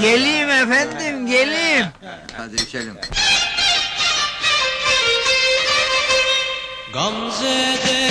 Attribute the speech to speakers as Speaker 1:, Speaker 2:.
Speaker 1: Geleyim efendim, geleyim.
Speaker 2: Hadi içelim.
Speaker 3: Gamze'deyim